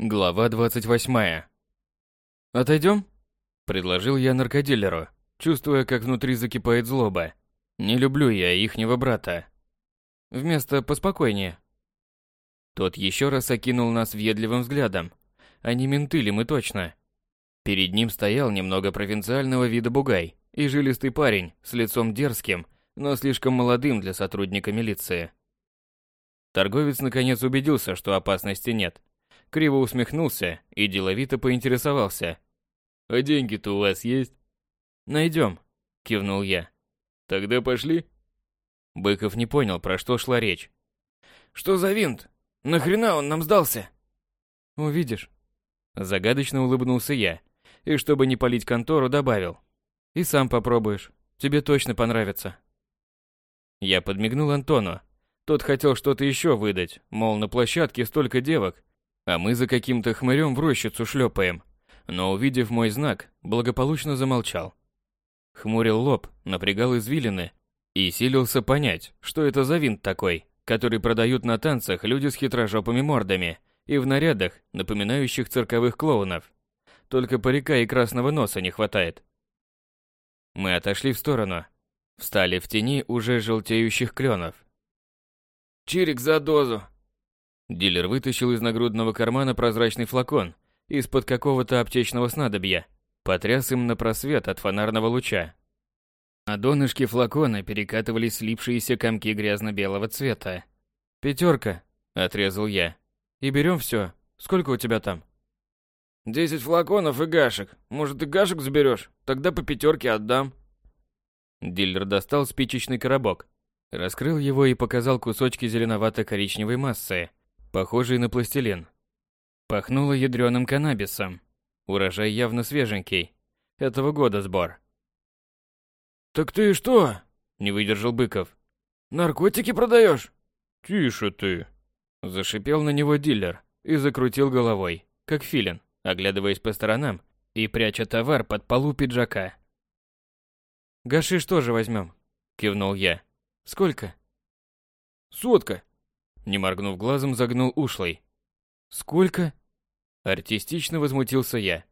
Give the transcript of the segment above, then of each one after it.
Глава 28. «Отойдем?» – предложил я наркодилеру, чувствуя, как внутри закипает злоба. Не люблю я ихнего брата. Вместо «поспокойнее». Тот еще раз окинул нас въедливым взглядом. А не менты ли мы точно? Перед ним стоял немного провинциального вида бугай и жилистый парень с лицом дерзким, но слишком молодым для сотрудника милиции. Торговец наконец убедился, что опасности нет. Криво усмехнулся и деловито поинтересовался. «А деньги-то у вас есть?» «Найдем», — кивнул я. «Тогда пошли?» Быков не понял, про что шла речь. «Что за винт? Нахрена он нам сдался?» «Увидишь». Загадочно улыбнулся я, и чтобы не палить контору, добавил. «И сам попробуешь. Тебе точно понравится». Я подмигнул Антону. Тот хотел что-то еще выдать, мол, на площадке столько девок, а мы за каким-то хмырем в рощицу шлепаем. Но увидев мой знак, благополучно замолчал. Хмурил лоб, напрягал извилины и силился понять, что это за винт такой, который продают на танцах люди с хитрожопыми мордами и в нарядах, напоминающих цирковых клоунов. Только парика и красного носа не хватает. Мы отошли в сторону, Встали в тени уже желтеющих кленов. «Чирик за дозу!» Дилер вытащил из нагрудного кармана прозрачный флакон из-под какого-то аптечного снадобья, потряс им на просвет от фонарного луча. На донышке флакона перекатывались слипшиеся комки грязно-белого цвета. «Пятерка», — отрезал я. «И берем все. Сколько у тебя там?» «Десять флаконов и гашек. Может, и гашек заберешь? Тогда по пятерке отдам». Дилер достал спичечный коробок, раскрыл его и показал кусочки зеленовато-коричневой массы, похожей на пластилин. Пахнуло ядреным каннабисом. Урожай явно свеженький. Этого года сбор. «Так ты что?» – не выдержал Быков. «Наркотики продаешь?» «Тише ты!» – зашипел на него дилер и закрутил головой, как филин, оглядываясь по сторонам и пряча товар под полу пиджака. «Гашиш тоже возьмем», — кивнул я. «Сколько?» «Сотка», — не моргнув глазом, загнул ушлый. «Сколько?» Артистично возмутился я.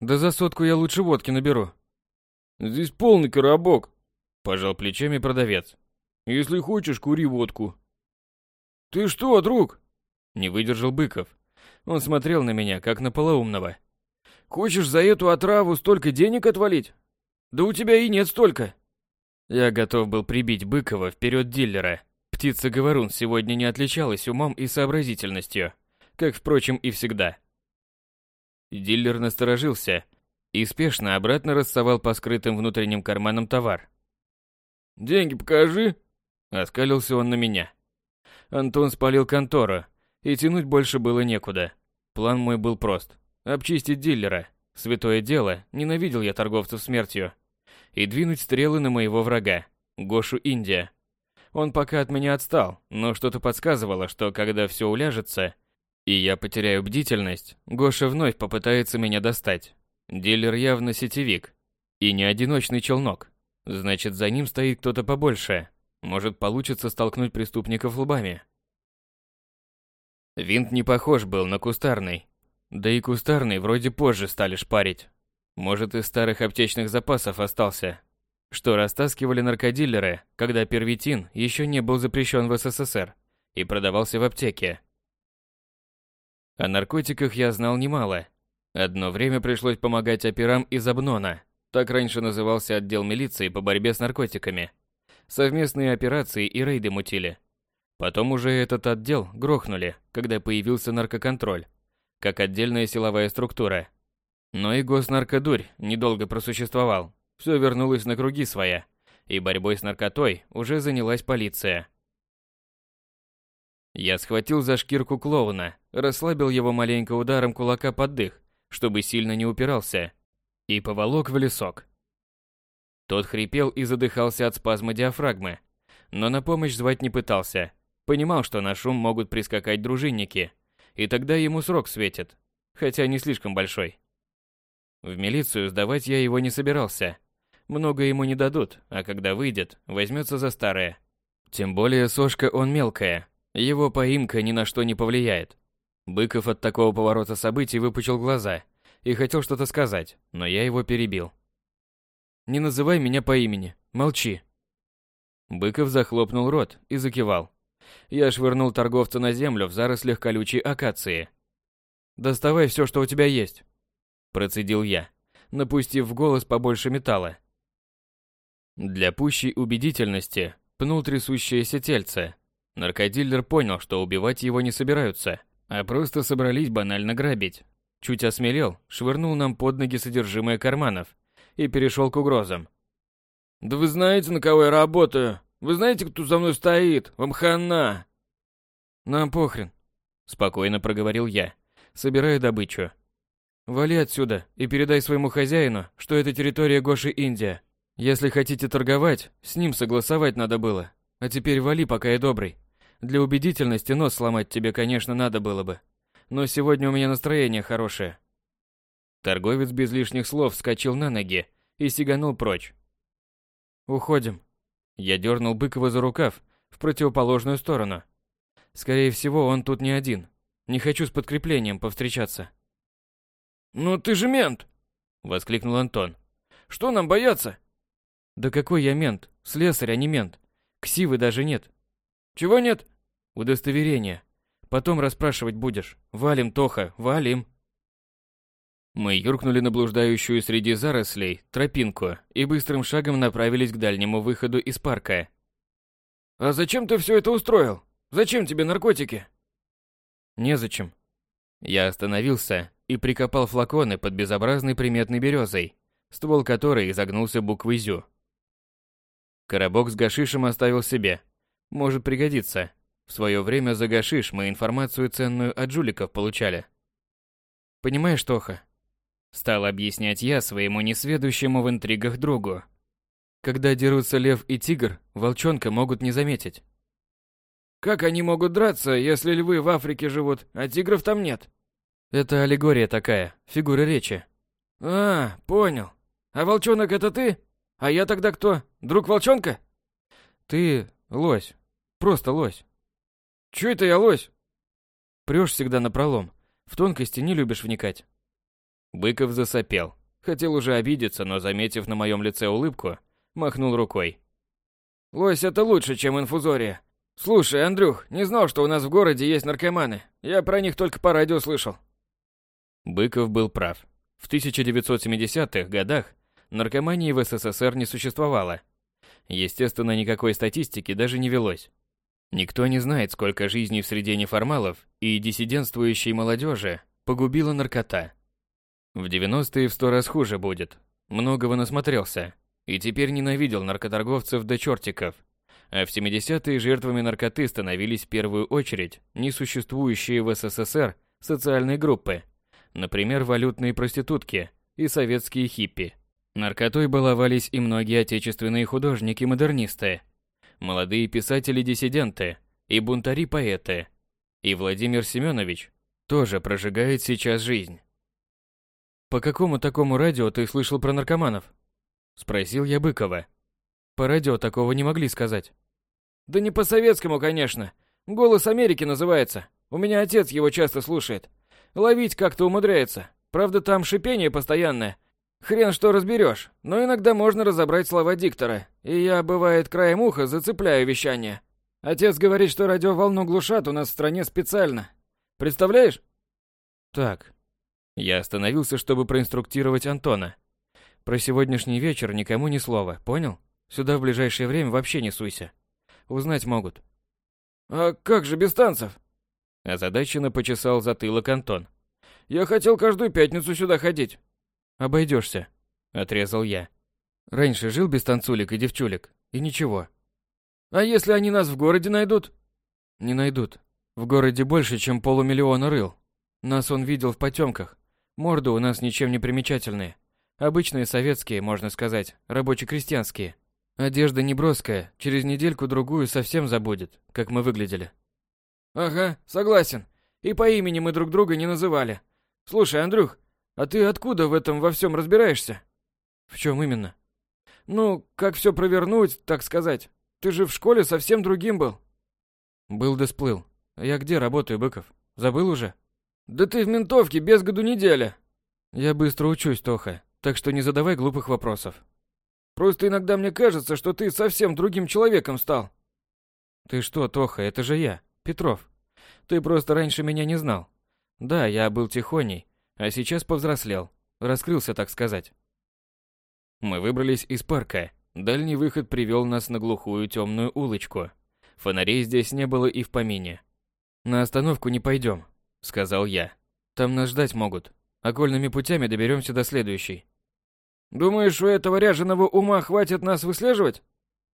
«Да за сотку я лучше водки наберу». «Здесь полный коробок», — пожал плечами продавец. «Если хочешь, кури водку». «Ты что, друг?» Не выдержал Быков. Он смотрел на меня, как на полоумного. «Хочешь за эту отраву столько денег отвалить? Да у тебя и нет столько. Я готов был прибить Быкова вперед дилера. Птица-говорун сегодня не отличалась умом и сообразительностью, как, впрочем, и всегда. Диллер насторожился и спешно обратно рассовал по скрытым внутренним карманам товар. «Деньги покажи!» — оскалился он на меня. Антон спалил контору, и тянуть больше было некуда. План мой был прост — обчистить дилера. Святое дело, ненавидел я торговцев смертью и двинуть стрелы на моего врага, Гошу Индия. Он пока от меня отстал, но что-то подсказывало, что когда все уляжется, и я потеряю бдительность, Гоша вновь попытается меня достать. Дилер явно сетевик, и не одиночный челнок. Значит, за ним стоит кто-то побольше. Может, получится столкнуть преступников лбами. Винт не похож был на кустарный. Да и кустарный вроде позже стали шпарить. Может, из старых аптечных запасов остался, что растаскивали наркодилеры, когда первитин еще не был запрещен в СССР и продавался в аптеке. О наркотиках я знал немало. Одно время пришлось помогать операм из Обнона, так раньше назывался отдел милиции по борьбе с наркотиками. Совместные операции и рейды мутили. Потом уже этот отдел грохнули, когда появился наркоконтроль, как отдельная силовая структура – но и госнаркодурь недолго просуществовал. Все вернулось на круги своя, и борьбой с наркотой уже занялась полиция. Я схватил за шкирку клоуна, расслабил его маленько ударом кулака под дых, чтобы сильно не упирался, и поволок в лесок. Тот хрипел и задыхался от спазма диафрагмы, но на помощь звать не пытался. Понимал, что на шум могут прискакать дружинники, и тогда ему срок светит, хотя не слишком большой. В милицию сдавать я его не собирался. Много ему не дадут, а когда выйдет, возьмется за старое. Тем более сошка он мелкая, его поимка ни на что не повлияет. Быков от такого поворота событий выпучил глаза и хотел что-то сказать, но я его перебил. «Не называй меня по имени. Молчи». Быков захлопнул рот и закивал. Я швырнул торговца на землю в зарослях колючей акации. «Доставай все, что у тебя есть», – процедил я, напустив в голос побольше металла. Для пущей убедительности пнул трясущееся тельце. Наркодиллер понял, что убивать его не собираются, а просто собрались банально грабить. Чуть осмелел, швырнул нам под ноги содержимое карманов и перешел к угрозам. «Да вы знаете, на кого я работаю? Вы знаете, кто за мной стоит? Вам хана!» «Нам похрен», — спокойно проговорил я, собирая добычу. «Вали отсюда и передай своему хозяину, что это территория Гоши Индия. Если хотите торговать, с ним согласовать надо было. А теперь вали, пока я добрый. Для убедительности нос сломать тебе, конечно, надо было бы. Но сегодня у меня настроение хорошее». Торговец без лишних слов вскочил на ноги и сиганул прочь. «Уходим». Я дернул Быкова за рукав в противоположную сторону. Скорее всего, он тут не один. Не хочу с подкреплением повстречаться. «Ну ты же мент!» — воскликнул Антон. «Что нам бояться?» «Да какой я мент? Слесарь, а не мент. Ксивы даже нет». «Чего нет?» «Удостоверение. Потом расспрашивать будешь. Валим, Тоха, валим!» Мы юркнули на блуждающую среди зарослей тропинку и быстрым шагом направились к дальнему выходу из парка. «А зачем ты все это устроил? Зачем тебе наркотики?» «Незачем». Я остановился и прикопал флаконы под безобразной приметной березой, ствол которой изогнулся буквой «Зю». Коробок с гашишем оставил себе. Может пригодиться. В свое время за гашиш мы информацию ценную от жуликов получали. Понимаешь, Тоха, Стал объяснять я своему несведущему в интригах другу. Когда дерутся лев и тигр, волчонка могут не заметить. Как они могут драться, если львы в Африке живут, а тигров там нет? Это аллегория такая, фигура речи. А, понял. А волчонок это ты? А я тогда кто? Друг волчонка? Ты лось. Просто лось. Чё это я лось? Прёшь всегда на пролом. В тонкости не любишь вникать. Быков засопел. Хотел уже обидеться, но, заметив на моем лице улыбку, махнул рукой. «Лось это лучше, чем инфузория. Слушай, Андрюх, не знал, что у нас в городе есть наркоманы. Я про них только по радио слышал». Быков был прав. В 1970-х годах наркомании в СССР не существовало. Естественно, никакой статистики даже не велось. Никто не знает, сколько жизней в среде неформалов и диссидентствующей молодежи погубила наркота. В 90-е в сто раз хуже будет. Многого насмотрелся. И теперь ненавидел наркоторговцев до чертиков. А в 70-е жертвами наркоты становились в первую очередь несуществующие в СССР социальные группы. Например, валютные проститутки и советские хиппи. Наркотой баловались и многие отечественные художники-модернисты, молодые писатели-диссиденты и бунтари-поэты. И Владимир Семенович тоже прожигает сейчас жизнь. «По какому такому радио ты слышал про наркоманов?» Спросил я Быкова. «По радио такого не могли сказать». «Да не по советскому, конечно. «Голос Америки» называется. У меня отец его часто слушает. Ловить как-то умудряется. Правда, там шипение постоянное. Хрен что разберешь, но иногда можно разобрать слова диктора. И я, бывает, краем уха зацепляю вещание. Отец говорит, что радиоволну глушат у нас в стране специально. Представляешь? Так, я остановился, чтобы проинструктировать Антона. Про сегодняшний вечер никому ни слова, понял? Сюда в ближайшее время вообще не суйся. Узнать могут. А как же без танцев? Озадаченно почесал затылок Антон. Я хотел каждую пятницу сюда ходить. Обойдешься, отрезал я. Раньше жил без танцулек и девчулек, и ничего. А если они нас в городе найдут? Не найдут. В городе больше, чем полумиллиона рыл. Нас он видел в потемках. Морды у нас ничем не примечательные. Обычные советские, можно сказать, рабоче-крестьянские. Одежда неброская, через недельку-другую совсем забудет, как мы выглядели. Ага, согласен. И по имени мы друг друга не называли. Слушай, Андрюх, а ты откуда в этом во всем разбираешься? В чем именно? Ну, как все провернуть, так сказать. Ты же в школе совсем другим был. Был да сплыл. Я где работаю, Быков? Забыл уже? Да ты в ментовке без году неделя. Я быстро учусь, Тоха, так что не задавай глупых вопросов. Просто иногда мне кажется, что ты совсем другим человеком стал. Ты что, Тоха, это же я, Петров. Ты просто раньше меня не знал. Да, я был тихоней, а сейчас повзрослел. Раскрылся, так сказать. Мы выбрались из парка. Дальний выход привел нас на глухую темную улочку. Фонарей здесь не было и в помине. «На остановку не пойдем», — сказал я. «Там нас ждать могут. Окольными путями доберемся до следующей». «Думаешь, у этого ряженого ума хватит нас выслеживать?»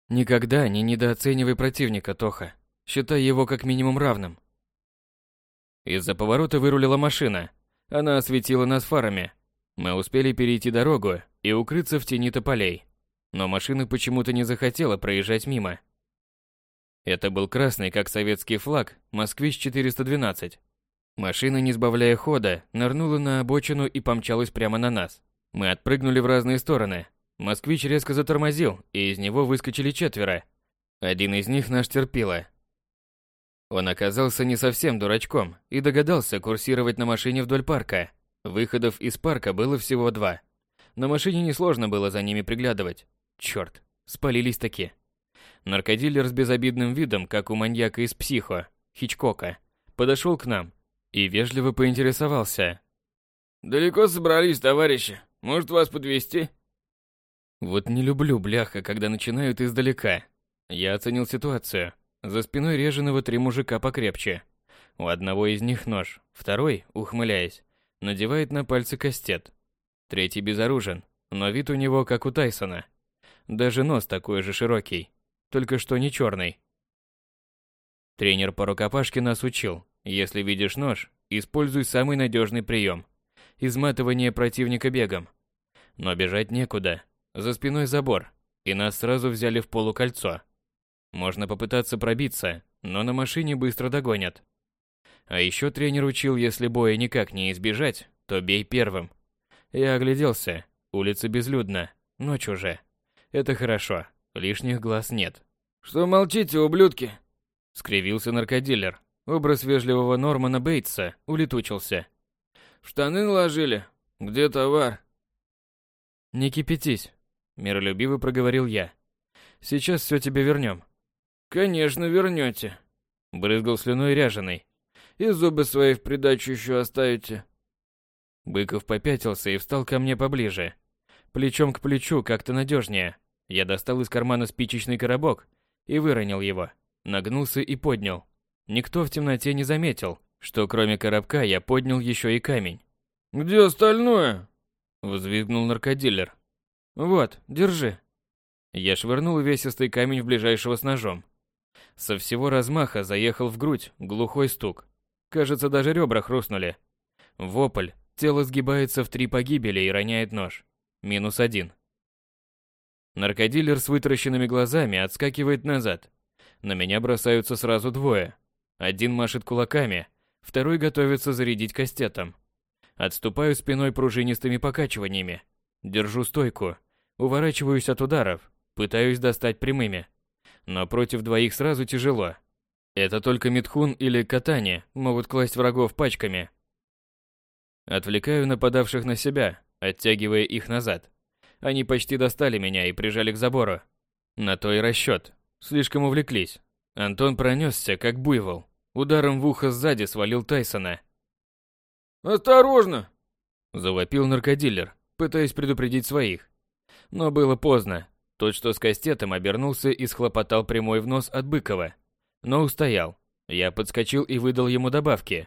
«Никогда не недооценивай противника, Тоха. Считай его как минимум равным». Из-за поворота вырулила машина. Она осветила нас фарами. Мы успели перейти дорогу и укрыться в тени тополей. Но машина почему-то не захотела проезжать мимо. Это был красный, как советский флаг, «Москвич-412». Машина, не сбавляя хода, нырнула на обочину и помчалась прямо на нас. Мы отпрыгнули в разные стороны. «Москвич» резко затормозил, и из него выскочили четверо. Один из них наш терпила. Он оказался не совсем дурачком и догадался курсировать на машине вдоль парка. Выходов из парка было всего два. На машине несложно было за ними приглядывать. Черт, спалились таки. Наркодилер с безобидным видом, как у маньяка из «Психо», Хичкока, подошел к нам и вежливо поинтересовался. «Далеко собрались, товарищи? Может, вас подвести? Вот не люблю, бляха, когда начинают издалека. Я оценил ситуацию. За спиной реженого три мужика покрепче. У одного из них нож, второй, ухмыляясь, надевает на пальцы кастет. Третий безоружен, но вид у него как у Тайсона. Даже нос такой же широкий только что не черный. Тренер по рукопашке нас учил, если видишь нож, используй самый надежный прием – изматывание противника бегом. Но бежать некуда, за спиной забор, и нас сразу взяли в полукольцо. Можно попытаться пробиться, но на машине быстро догонят. А еще тренер учил, если боя никак не избежать, то бей первым. Я огляделся, улица безлюдна, ночь уже. Это хорошо. Лишних глаз нет. Что молчите, ублюдки? Скривился наркодилер. Образ вежливого Нормана Бейтса улетучился. Штаны наложили? Где товар? Не кипятись, миролюбиво проговорил я. Сейчас все тебе вернем. Конечно, вернете. Брызгал слюной ряженый. И зубы свои в придачу еще оставите. Быков попятился и встал ко мне поближе. Плечом к плечу как-то надежнее. Я достал из кармана спичечный коробок и выронил его. Нагнулся и поднял. Никто в темноте не заметил, что кроме коробка я поднял еще и камень. «Где остальное?» – взвизгнул наркодилер. «Вот, держи». Я швырнул увесистый камень в ближайшего с ножом. Со всего размаха заехал в грудь глухой стук. Кажется, даже ребра хрустнули. Вопль, тело сгибается в три погибели и роняет нож. Минус один. Наркодилер с вытаращенными глазами отскакивает назад. На меня бросаются сразу двое. Один машет кулаками, второй готовится зарядить кастетом. Отступаю спиной пружинистыми покачиваниями. Держу стойку. Уворачиваюсь от ударов. Пытаюсь достать прямыми. Но против двоих сразу тяжело. Это только Митхун или Катани могут класть врагов пачками. Отвлекаю нападавших на себя, оттягивая их назад. Они почти достали меня и прижали к забору. На то и расчет. Слишком увлеклись. Антон пронесся, как буйвол. Ударом в ухо сзади свалил Тайсона. «Осторожно!» Завопил наркодилер, пытаясь предупредить своих. Но было поздно. Тот, что с кастетом, обернулся и схлопотал прямой в нос от Быкова. Но устоял. Я подскочил и выдал ему добавки.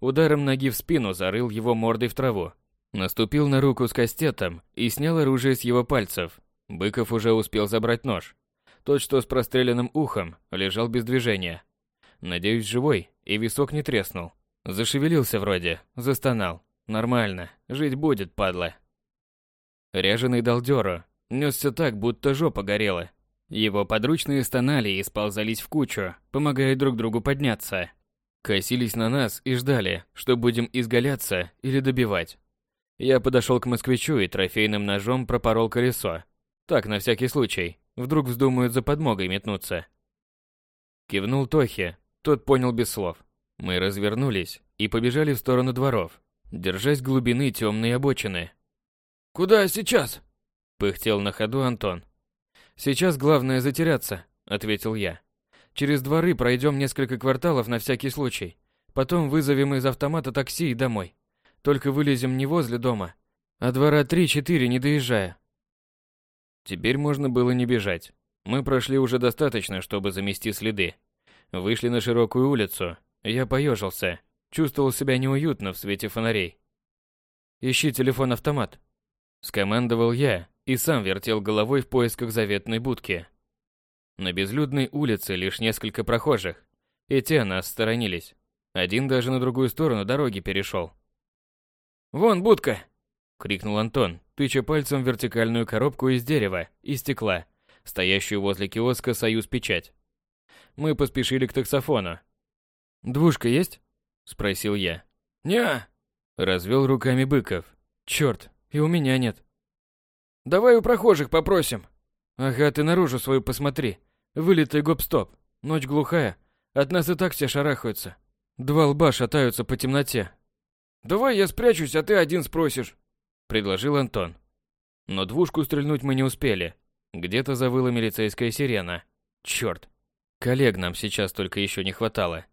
Ударом ноги в спину зарыл его мордой в траву. Наступил на руку с кастетом и снял оружие с его пальцев. Быков уже успел забрать нож. Тот, что с простреленным ухом, лежал без движения. Надеюсь, живой, и висок не треснул. Зашевелился вроде, застонал. Нормально, жить будет, падла. Ряженый дал дёру, нёсся так, будто жопа горела. Его подручные стонали и сползались в кучу, помогая друг другу подняться. Косились на нас и ждали, что будем изгаляться или добивать. Я подошел к москвичу и трофейным ножом пропорол колесо. Так, на всякий случай. Вдруг вздумают за подмогой метнуться. Кивнул Тохе. Тот понял без слов. Мы развернулись и побежали в сторону дворов, держась глубины темной обочины. «Куда сейчас?» – пыхтел на ходу Антон. «Сейчас главное затеряться», – ответил я. «Через дворы пройдем несколько кварталов на всякий случай. Потом вызовем из автомата такси и домой. Только вылезем не возле дома, а двора три-четыре не доезжая». Теперь можно было не бежать. Мы прошли уже достаточно, чтобы замести следы. Вышли на широкую улицу. Я поежился. Чувствовал себя неуютно в свете фонарей. «Ищи телефон-автомат», — скомандовал я и сам вертел головой в поисках заветной будки. На безлюдной улице лишь несколько прохожих, и те нас сторонились. Один даже на другую сторону дороги перешел. «Вон будка!» — крикнул Антон, тыча пальцем вертикальную коробку из дерева и стекла, стоящую возле киоска «Союз Печать». Мы поспешили к таксофону. «Двушка есть?» – спросил я. «Не-а!» развел руками Быков. «Черт, и у меня нет». «Давай у прохожих попросим». «Ага, ты наружу свою посмотри. Вылитый гоп-стоп. Ночь глухая. От нас и так все шарахаются. Два лба шатаются по темноте». «Давай я спрячусь, а ты один спросишь», – предложил Антон. Но двушку стрельнуть мы не успели. Где-то завыла милицейская сирена. Черт. Коллег нам сейчас только еще не хватало.